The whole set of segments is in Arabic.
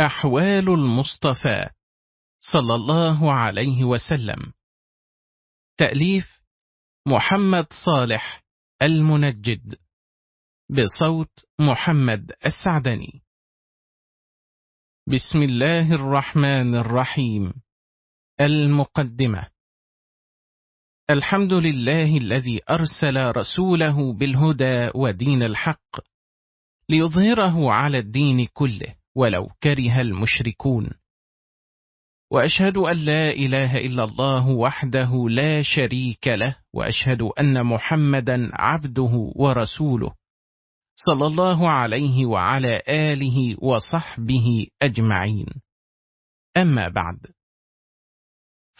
أحوال المصطفى صلى الله عليه وسلم. تأليف محمد صالح المنجد بصوت محمد السعدني. بسم الله الرحمن الرحيم. المقدمة. الحمد لله الذي أرسل رسوله بالهدى ودين الحق ليظهره على الدين كله. ولو كره المشركون. وأشهد أن لا إله إلا الله وحده لا شريك له وأشهد أن محمدا عبده ورسوله. صلى الله عليه وعلى آله وصحبه أجمعين. أما بعد.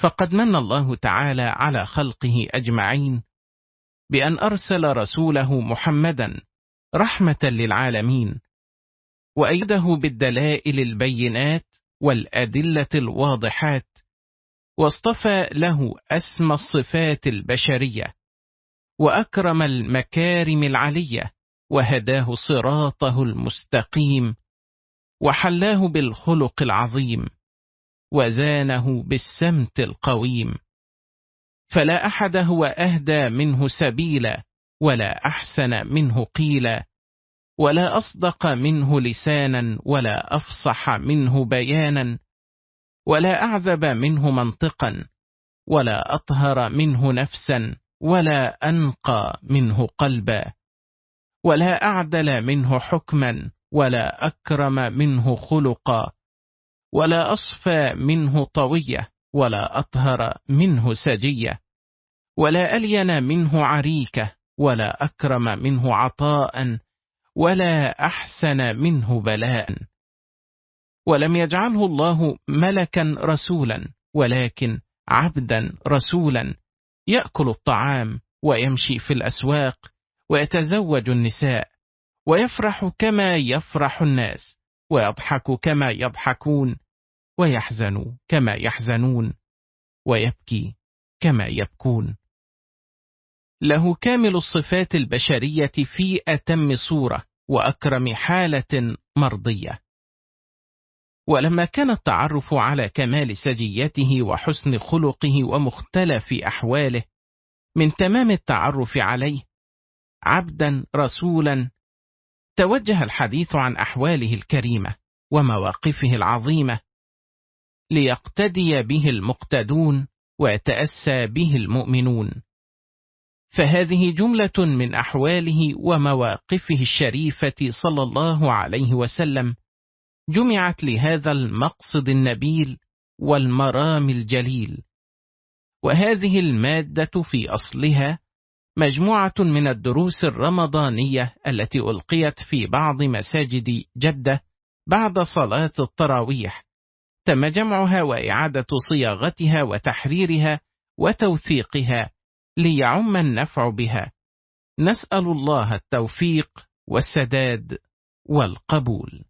فقد من الله تعالى على خلقه أجمعين بأن أرسل رسوله محمدا رحمة للعالمين. وأيده بالدلائل البينات والأدلة الواضحات واصطفى له أسمى الصفات البشرية وأكرم المكارم العلية وهداه صراطه المستقيم وحلاه بالخلق العظيم وزانه بالسمت القويم. فلا أحد هو أهدى منه سبيلا ولا أحسن منه قيلا. ولا أصدق منه لسانا ولا أفصح منه بيانا ولا أعذب منه منطقا ولا أطهر منه نفسا ولا أنقى منه قلبا ولا أعدل منه حكما ولا أكرم منه خلقا ولا أصفى منه طوية ولا أطهر منه سجية ولا ألين منه عريكة ولا أكرم منه عطاء ولا أحسن منه بلاء. ولم يجعله الله ملكا رسولا ولكن عبدا رسولا يأكل الطعام ويمشي في الأسواق ويتزوج النساء ويفرح كما يفرح الناس ويضحك كما يضحكون ويحزن كما يحزنون ويبكي كما يبكون. له كامل الصفات البشرية في أتم صورة. وأكرم حالة مرضية. ولما كان التعرف على كمال سجيته وحسن خلقه ومختلف أحواله من تمام التعرف عليه عبدا رسولا توجه الحديث عن أحواله الكريمة ومواقفه العظيمة ليقتدي به المقتدون ويتأسى به المؤمنون. فهذه جملة من أحواله ومواقفه الشريفة صلى الله عليه وسلم. جمعت لهذا المقصد النبيل والمرام الجليل. وهذه المادة في أصلها مجموعة من الدروس الرمضانية التي ألقيت في بعض مساجد جدة بعد صلاة التراويح. تم جمعها وإعادة صياغتها وتحريرها وتوثيقها ليعم النفع بها. نسأل الله التوفيق والسداد والقبول.